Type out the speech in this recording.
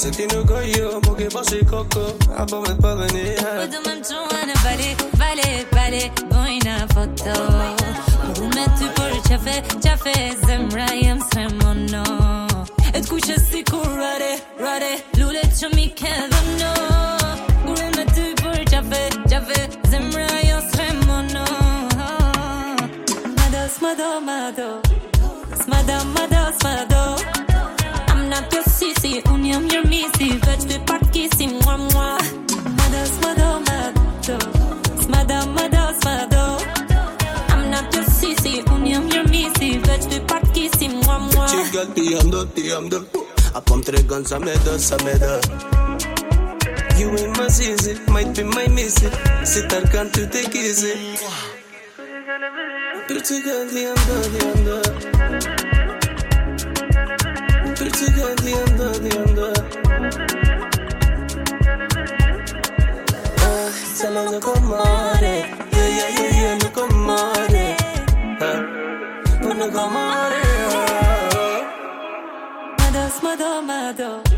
Se ti nuk ka jo, po ke koko Apo me pa dhe një her Po du me më qua në bale, bale, bale Boj në foto Po du me ty qafe, qafe Zemra jem se mono E të kuqe si kur rare, rare Lule që mi ke no Kure me ty për qafe, qafe Zemra jo se mono Mado, smado, mado Smado, mado, smado I'm not your sissy, un jam girl TM'de TM'de I pump three guns, I made us, I made us You ain't my zizi, might be my missy Sitarken tu tek izi Pretty girl DM'de DM'de Pretty girl DM'de DM'de Sala no comare, yeah yeah yeah yeah no comare, huh? no comare. todo.